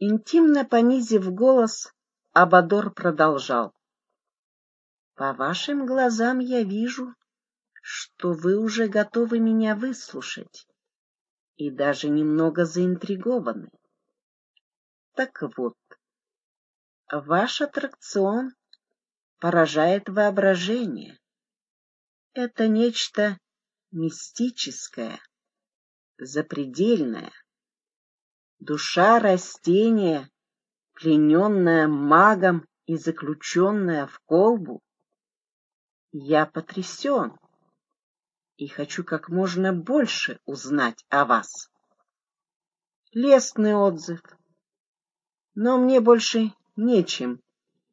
Интимно понизив голос, Абадор продолжал. По вашим глазам я вижу, что вы уже готовы меня выслушать и даже немного заинтригованы. Так вот, ваш аттракцион поражает воображение. Это нечто мистическое, запредельное. Душа растения, плененная магом и заключенная в колбу, я потрясен и хочу как можно больше узнать о вас. Лестный отзыв, но мне больше нечем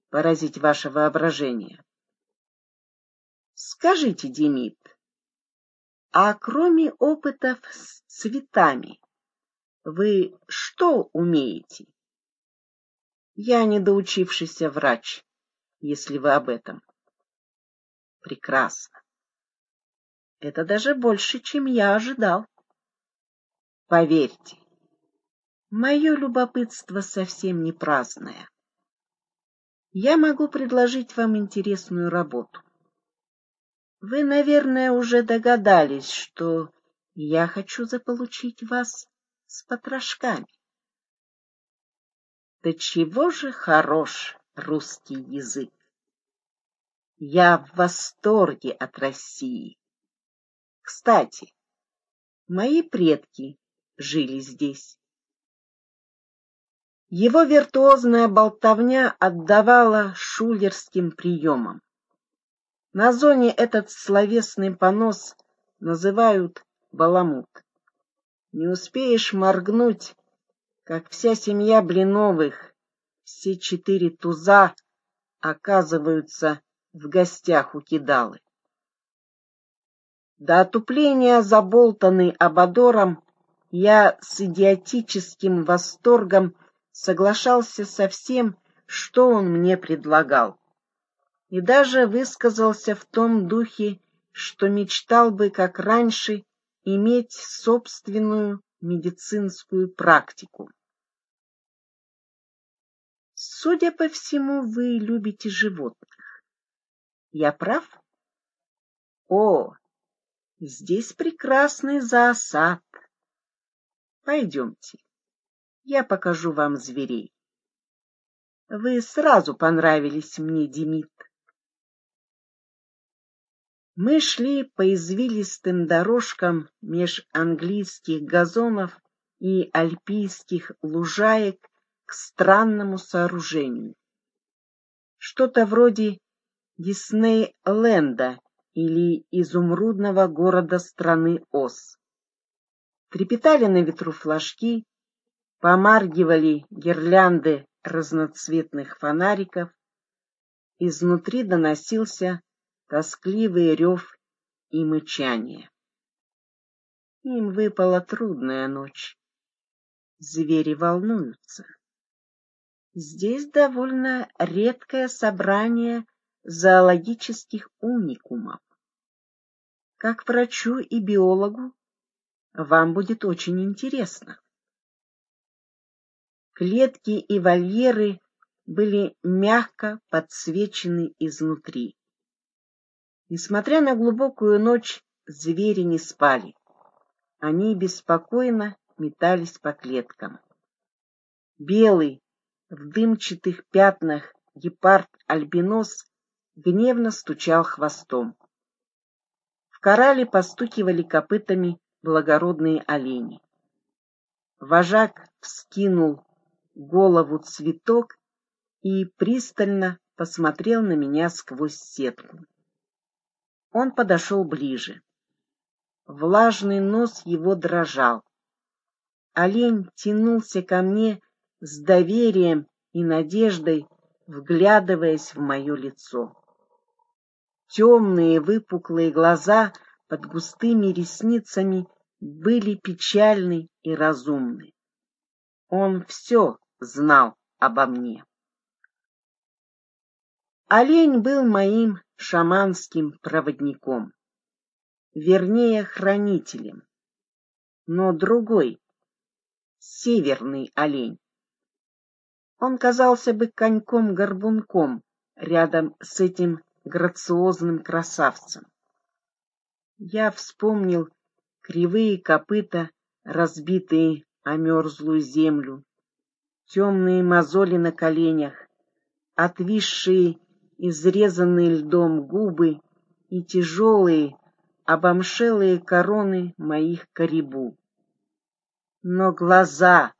поразить ваше воображение. Скажите, Демид, а кроме опытов с цветами, вы что умеете? Я недоучившийся врач, если вы об этом. Прекрасно. Это даже больше, чем я ожидал. Поверьте, мое любопытство совсем не праздное. Я могу предложить вам интересную работу. Вы, наверное, уже догадались, что я хочу заполучить вас с потрошками. Да чего же хорош русский язык! Я в восторге от России. Кстати, мои предки жили здесь. Его виртуозная болтовня отдавала шулерским приемам. На зоне этот словесный понос называют баламут. Не успеешь моргнуть, как вся семья Блиновых, все четыре туза оказываются в гостях у кидалы. До отупления заболтанный Абадором, я с идиотическим восторгом соглашался со всем, что он мне предлагал. И даже высказался в том духе, что мечтал бы, как раньше, иметь собственную медицинскую практику. Судя по всему, вы любите животных. Я прав? О, здесь прекрасный зоосад. Пойдемте, я покажу вам зверей. Вы сразу понравились мне, Демид. Мы шли по извилистым дорожкам меж английских газонов и альпийских лужаек к странному сооружению. Что-то вроде Диснейленда или изумрудного города страны Оз. Трепетали на ветру флажки, помаргивали гирлянды разноцветных фонариков, изнутри доносился тоскливый рев и мычание. Им выпала трудная ночь. Звери волнуются. Здесь довольно редкое собрание зоологических уникумов. Как врачу и биологу вам будет очень интересно. Клетки и вольеры были мягко подсвечены изнутри. Несмотря на глубокую ночь, звери не спали. Они беспокойно метались по клеткам. Белый, в дымчатых пятнах гепард-альбинос гневно стучал хвостом. В корале постукивали копытами благородные олени. Вожак вскинул голову цветок и пристально посмотрел на меня сквозь сетку. Он подошел ближе. Влажный нос его дрожал. Олень тянулся ко мне с доверием и надеждой, вглядываясь в мое лицо. Темные выпуклые глаза под густыми ресницами были печальны и разумны. Он все знал обо мне. Олень был моим шаманским проводником, вернее, хранителем, но другой, северный олень, Он казался бы коньком-горбунком рядом с этим грациозным красавцем. Я вспомнил кривые копыта, разбитые о мерзлую землю, темные мозоли на коленях, отвисшие, изрезанные льдом губы и тяжелые, обомшелые короны моих корибу. Но глаза,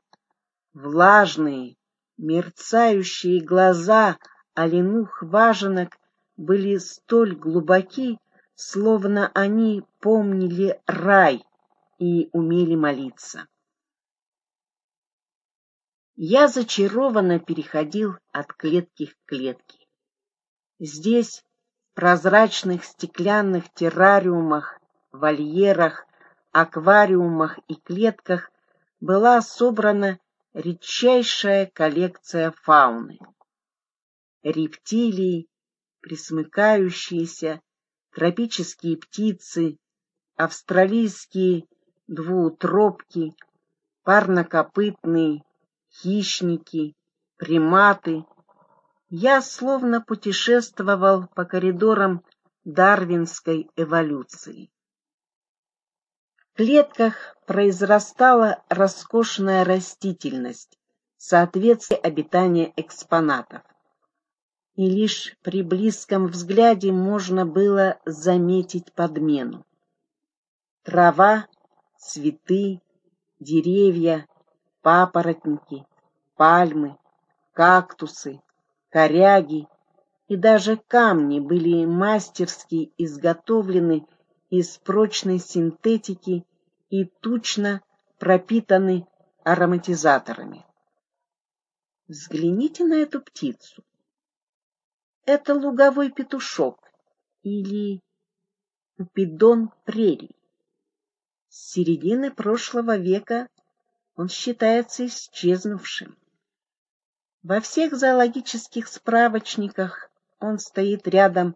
влажные, мерцающие глаза оленух важенок были столь глубоки, словно они помнили рай и умели молиться. Я зачарованно переходил от клетки к клетке. Здесь, в прозрачных стеклянных террариумах, вольерах, аквариумах и клетках была собрана редчайшая коллекция фауны. Рептилии, присмыкающиеся, тропические птицы, австралийские двуутробки, парнокопытные, хищники, приматы. Я словно путешествовал по коридорам дарвинской эволюции. В клетках произрастала роскошная растительность, соответствие обитания экспонатов и лишь при близком взгляде можно было заметить подмену. Трава, цветы, деревья, папоротники, пальмы, кактусы, коряги и даже камни были мастерски изготовлены из прочной синтетики и тучно пропитаны ароматизаторами. Взгляните на эту птицу. Это луговой петушок или купидон прерий. С середины прошлого века он считается исчезнувшим. Во всех зоологических справочниках он стоит рядом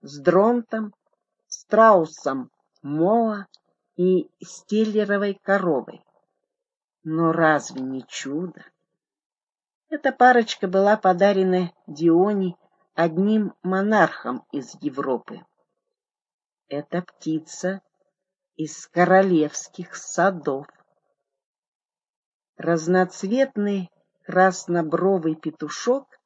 с дронтом, страусом Моа и стеллеровой коровой. Но разве не чудо? Эта парочка была подарена Дионе одним монархом из Европы. Это птица из королевских садов. Разноцветный краснобровый петушок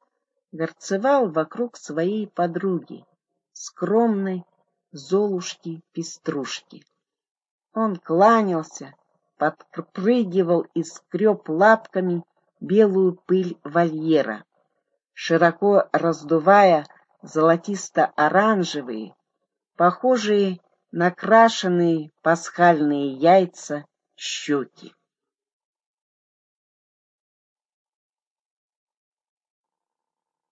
горцевал вокруг своей подруги, скромной Золушки-пеструшки. Он кланялся, подпрыгивал и скреб лапками белую пыль вольера широко раздувая золотисто-оранжевые, похожие на крашеные пасхальные яйца щеки.